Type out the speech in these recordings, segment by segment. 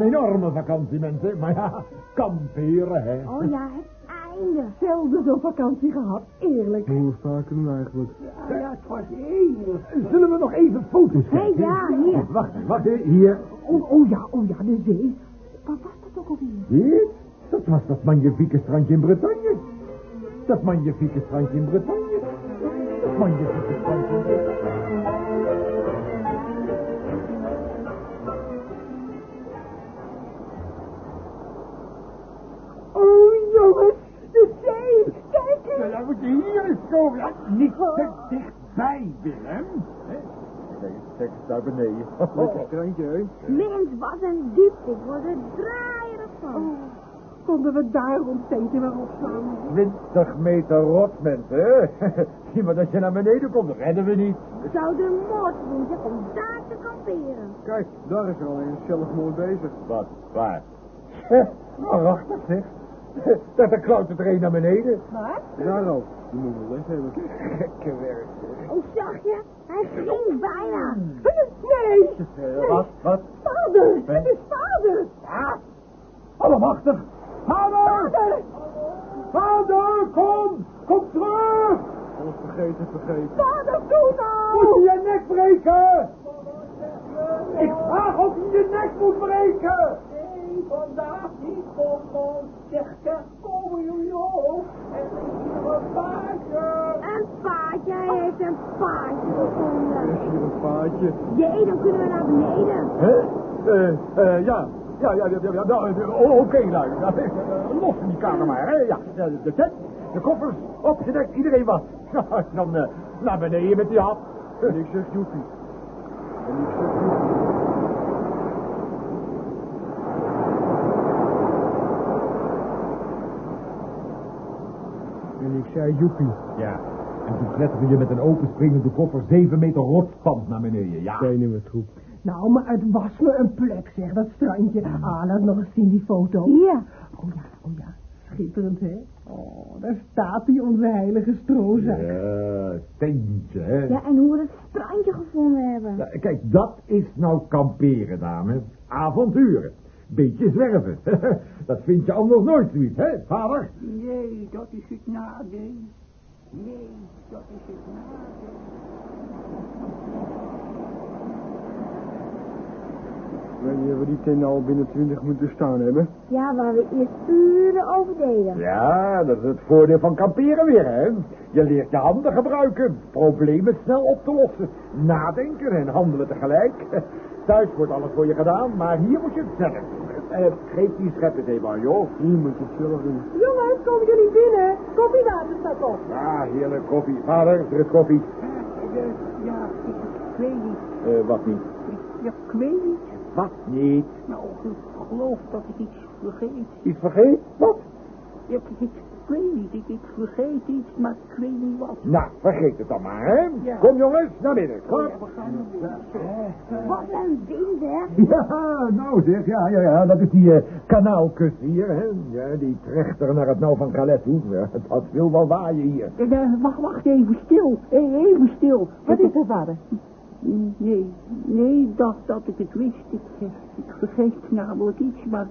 een enorme vakantie, mensen. Maar ja, kamperen, hè. Oh ja, het einde. Zelden zo'n vakantie gehad, eerlijk. Hoe vaak doen eigenlijk? Ja, ja, het was eeuwig. Zullen we nog even foto's Hé, kijken? ja, hier. Oh, wacht, wacht, hier. Oh, oh ja, oh ja, de zee. Waar was dat ook alweer? Dit? Dat was dat magnifieke strandje in Bretagne. Dat magnifieke strandje in Bretagne. Dat magnifieke strandje Ja, niet te dichtbij, Willem. Hè? Nee, kijk eens daar beneden. Lekker strandje, hè? Mens, wat een diepte. Ik word er draaierig van. Konden we daar ons tentje weer opslaan? 20 meter rot, mensen. Zie maar dat je naar beneden komt, redden we niet. Zou de moord moeten om daar te kamperen. Kijk, daar is er al een zelfmoord bezig. Wat? Waar? Waarachtig, zeg. Dat er klautert er een naar beneden. Wat? Daar al. Die moet wel weg hebben. Gekke werk, zeg. Oh, zag je? Hij ging bijna. Nee, Eh, Wat? Wat? vader, het is vader. Ja? Allemachtig! Vader! Vader, Vader, kom! Kom terug! Alles vergeten, vergeten. vader, doe Moet nou. je je nek breken! Ik vraag of je je nek moet breken! Nee, vandaag niet, Bonbon. Zeg, zeg? En hier een paardje. Een paardje, hij heeft een paardje gevonden. is hier een paadje. Jee, dan kunnen we naar beneden. Hè? Eh, eh, ja. Ja, ja, ja, ja, ja, eh, oh, oké, nou, eh, los in die kamer maar, hè, ja. Ja, De tent, de koffers, opgedekt, iedereen wat. Dan eh, naar beneden met die hap. En ik zeg joepie. En ik zeg joepie. En ik zei joepie. Ja, en toen kletterde je met een openspringende koffer zeven meter rotspand naar beneden, ja. Stenen met troep. Nou, maar het was me een plek, zeg, dat strandje. Ah, laat nog eens zien die foto. Hier. Oh ja, oh ja. Schitterend, hè? Oh, daar staat hij, onze heilige strozak. Ja, steentje, hè. Ja, en hoe we het strandje gevonden hebben. Ja, kijk, dat is nou kamperen, dames. Avonturen. Beetje zwerven. dat vind je anders nooit zoiets, hè, vader? Nee, dat is het nadeel. Nee, dat is het nadeel. Je waar die tent al binnen 20 minuten staan hebben? Ja, waar we eerst uren over deden. Ja, dat is het voordeel van kamperen weer, hè. Je leert je handen gebruiken, problemen snel op te lossen, nadenken en handelen tegelijk. Thuis wordt alles voor je gedaan, maar hier moet je het zelf Eh, geef die schep eens even aan, joh. Hier moet je het zelf doen. Jongens, komen jullie binnen? Koffiewater staat op. Ja, heerlijk koffie. Vader, er is koffie. Eh, ja, ik, ik weet niet. Eh, wat niet? Ik, ja, ik weet niet. Wat niet? Nou, ik geloof dat ik iets vergeet. Iets vergeten? Wat? Ja, ik, ik weet niet. Ik, ik vergeet iets, maar ik weet niet wat. Nou, vergeet het dan maar, hè. Ja. Kom jongens, naar binnen. Kom. Ja, we gaan Wat een wind, hè? Ja, nou zeg, ja, ja, ja, dat is die eh, kanaalkust hier, hè. Ja, die trechter naar het nauw van Calais toe. Ja, dat wil wel waaien hier. Eh, eh, wacht, wacht even stil. Even stil. Wat is er, vader? Nee, nee, dat, dat ik het wist. Ik, ik vergeet namelijk iets, maar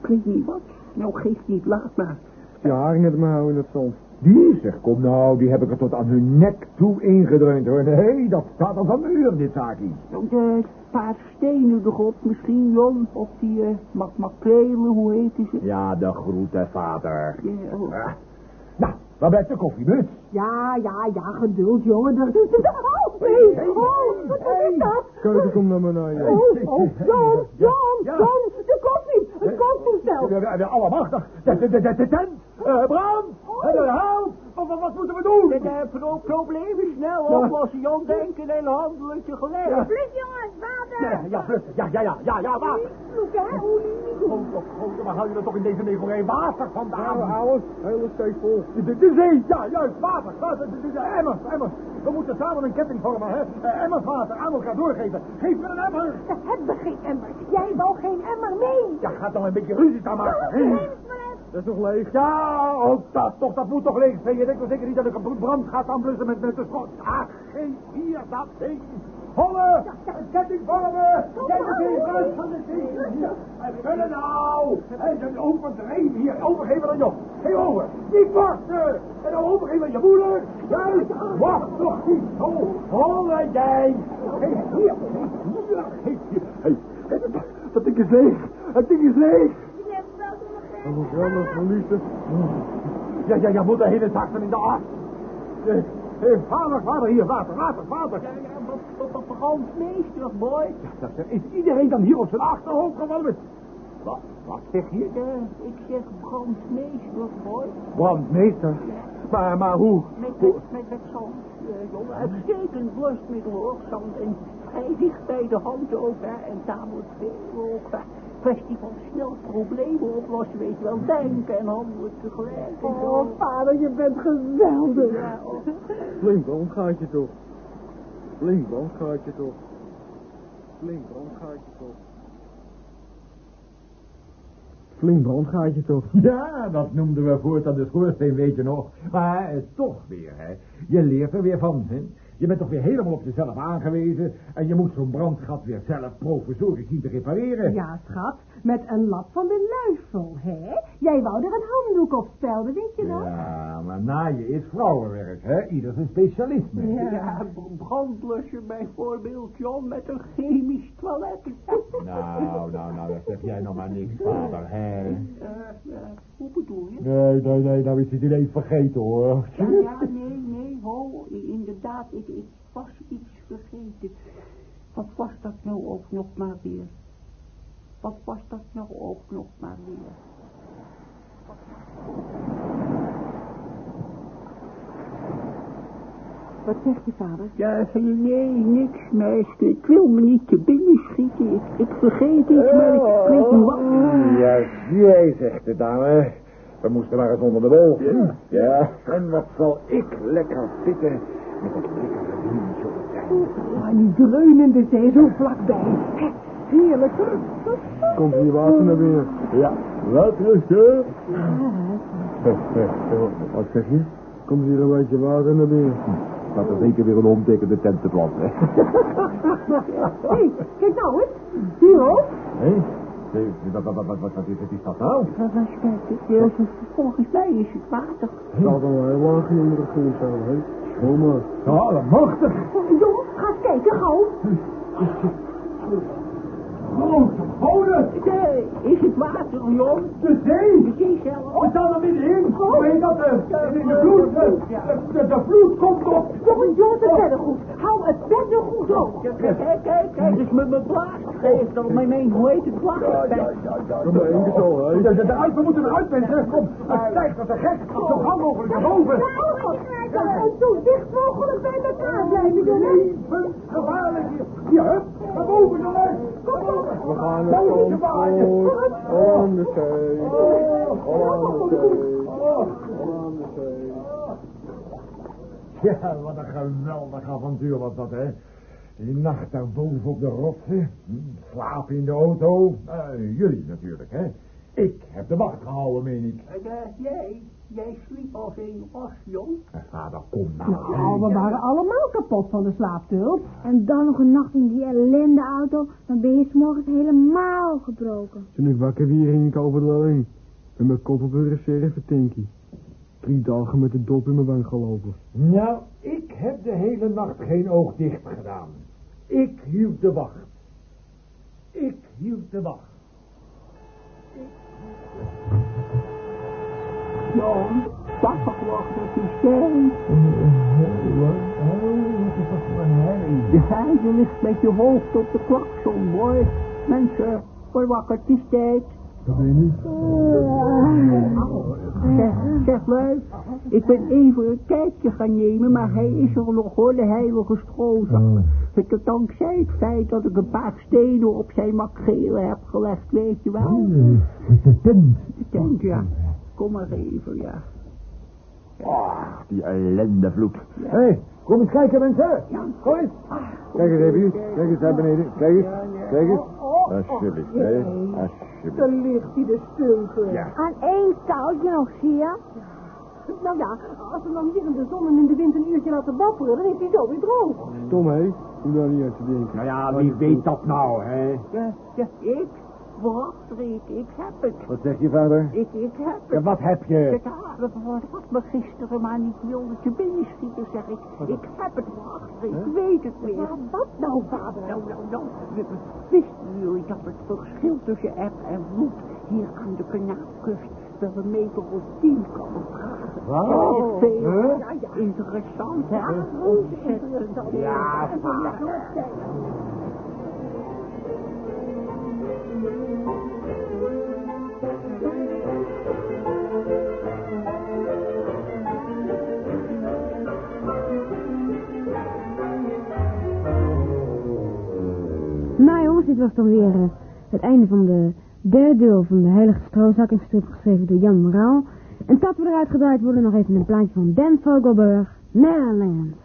ik weet niet wat. Nou, geeft niet, laat maar. Je haar net maar houden in het zand. Die, zeg, kom nou, die heb ik er tot aan hun nek toe ingedreund, hoor. Nee, dat staat al van de uur, dit zaakje. Nou, Een paar stenen erop misschien, Jon. Of die uh, mak makrelen, hoe heet ze? Ja, de groeten, vader. Ja, oh. Ah. Nou, waar blijft de koffiemuts? Ja, ja, ja, geduld, jongen. Er... Oh, nee. Oh, wat is dat? Keuken, kom naar beneden. Oh, oh, John, John, Ja. John, de koffie, het kooktoestel. Ja, ja, Allemachtig, de, de, de, de, de tent, uh, brand, uh, help, wat, wat, wat moeten we doen? De, de pro problemen snel oplossen, Jon. Denken en handelen tegelijk. Ja. Vlug, jongens, water! Ja, ja, vlug. ja, ja, ja, ja, ja, water. Vloek, hè? Groot toch, groot, waar haal je er toch in deze nevelrij water vandaan? Nou, alles, hele steek vol. De, de, de zee, ja, juist, water, water, de, de, de emmers, emmers. We moeten samen een ketting vormen, hè. Uh, emmers water aan elkaar doorgeven. Geef me een emmer. We hebben geen emmer. Jij wou geen emmer mee. Ja, gaat nou een beetje ruzie staan maken, hè. Dat is nog leeg. Ja, ook dat toch, dat moet toch leeg zijn. Je denkt toch zeker niet dat ik een brand ga aanblussen met, met de schot. Ah, geef hier dat ding. Hollen! Ketting vormen! Kijk eens even uit van de zee! Hier! Kunnen nou! Hij is overdreven hier! Overgeven aan Job! Geef over! Niet wachten! En dan overgeven aan je moeder! Juist! Wacht toch niet zo! Hollen jij! Geef hier! Hier! Geef hier! Hey, dat ding is leeg! Het ding is leeg! Wel nog verliezen. Ja, ja, ja, moet de hele van in de as. Eh, eh, vader, vader, hier, water, water, water. Ja, ja, wat, wat, wat brandmeester, boy. Ja, dat is iedereen dan hier op zijn achterhoofd gevallen? Wat, wat zeg je? Ja, ik zeg brandmeester, boy. Brandmeester. Maar, maar hoe? Met, hoe? met, met, met zand, eh, jongen. Uitstekend blusmiddel, hoor. Zand en vrij dicht bij de hand ook, hè. En tamelijk veel ook, hè. Kwestie van snel problemen oplossen, weet je wel. Denken en handelen tegelijk en zo. Oh, vader, je bent geweldig. Ja, oh. Flink brandgaatje toch. Flink brandgaatje toch. Flink brandgaatje toch. Flink brandgaatje toch. Ja, dat noemden we voortaan de schoorsteen, weet je nog. Maar eh, toch weer, hè. Je leert er weer van, hè. Je bent toch weer helemaal op jezelf aangewezen... en je moet zo'n brandgat weer zelf provisorisch zien te repareren. Ja, schat, met een lap van de luifel, hè? Jij wou er een handdoek op spelden, weet je nog? Ja, maar naaien is vrouwenwerk, hè. Ieder zijn specialisme. Ja. Ja, brandblusser bijvoorbeeld, John, met een chemisch toilet. Nou, nou, nou, dat zeg jij nog maar niks, vader, hè. Eh, eh, hoe bedoel je? Nee, nee, nee, nou is het ineens vergeten, hoor. Ja, ja, nee, nee, ho, inderdaad, ik, ik was iets vergeten. Wat was dat nou ook nog maar weer? Wat was dat nou ook nog maar weer? Wat zegt je vader? Ja, nee, niks, meisje. Ik wil me niet te binnen schieten. Ik, ik vergeet iets, maar ik weet niet wat. Juist, jij zegt het, dame. We moesten maar eens onder de wol. Ja. En wat zal ik lekker zitten met dat eind. Ah, die dreunende zee zo vlakbij. Hè, Heerlijk. Komt hier water naar binnen. Ja, wat rustig. Wat zeg je? Komt hier een beetje water naar binnen. Dat er zeker weer een ontekende tent te planten. Hé, kijk nou eens. Hier ook. Hé? Wat, wat, wat, wat, wat, is, is dat nou? Dat? Volgens mij is het water. Staat al heel laag onder de grond zo, hè? Ja, dat machtig. Jong, ga eens kijken, gauw. Grote boden. Nee, is het water, Jon? De zee. De zee zelf. We staan er middenin. Hoe heet dat? eh, In de vloed. eh, De, de vloed komt op. Jongen, jongens, het beddengoed. Hou het beddengoed op. Kijk, kijk, kijk, dus met mijn blaas geeft al mijn, mijn, hoe heet het, blaas? Kom maar één keer zo, hè? De, de, de uit, we moeten eruit, mensen. Kom, het stijgt als een gek. Zo gauw mogelijk naar boven. En zo dicht mogelijk bij elkaar blijven, jongen. Gevaarlijk hier. Hier, hup. Naar boven, jongens. Kom op. We gaan naar Zandvoort. Aan de zee. Aan de zee. Aan de zee. Ja, wat een geweldig avontuur was dat, hè. Die nacht daar boven op de rotsen. Hm, Slapen in de auto. Eh, jullie natuurlijk, hè. Ik heb de wacht gehouden, meen ik. En, eh, jij, jij sliep als een was, Jon. Eh, Vader, kom nou. Nou, we waren allemaal kapot van de slaaptulp. En dan nog een nacht in die ellende auto, dan ben je 's morgens helemaal gebroken. Toen ik wakker weer ging ik over de lijn. Met mijn kop op een reserve tankie. Drie dagen met de dop in mijn wang gelopen. Nou, ik heb de hele nacht geen oog dicht gedaan. Ik hield de wacht. Ik hield de wacht. Jon, papa wacht dat hij zei. Wat? Oh, wat is dat voor een herrie? De heide ligt met je hoofd op de klakson, boy. Mensen, word wakker, het is tijd. Dat ben je niet. Zeg, zeg luid, ik ben even een kijkje gaan nemen, maar hij is er nog hoor, de heilige strozer. Het is dankzij het feit dat ik een paar stenen op zijn makgelen heb gelegd, weet je wel. De tent. De tent, ja. Kom maar even, ja. Ach, die ellendevloed. Hé, hey, kom eens kijken, mensen. Ja. Kom eens. Kijk eens even hier. Kijk eens daar beneden. Kijk eens. Kijk eens. Alsjeblieft, hè. Alsjeblieft. Dan ligt hij de stulpen. Ja. Aan één touwtje nog, zie je? Nou ja, als we dan hier in de zon en in de wind een uurtje laten wapperen, dan is hij zo weer droog. Stom, hè? Kom daar niet uit te denken. Nou ja, wie weet dat nou, hè? Ja, ja, ik? Wacht, ik heb het. Wat zeg je, vader? Ik, ik heb Ja, het. wat heb je? Ja, wat, wat, wat me gisteren maar niet wilde te binnen schieten, zeg ik. Ik heb het, wacht, ik weet het weer. wat nou, vader? Nou, nou, nou, wisten jullie dat het verschil tussen eb en vloed hier aan de Kanaapkust wel een meter of tien kan bedragen? Wat? Dat is veel. Huh? Ja, ja, interessant, hè? Ontzettend. Ja, vader. Nou dit was dan weer eh, het einde van de derde deel van de Heilige Stroozak. Een strip geschreven door Jan Moraal. En dat we eruit gedraaid worden, nog even een plaatje van Dan Vogelberg, Netherlands.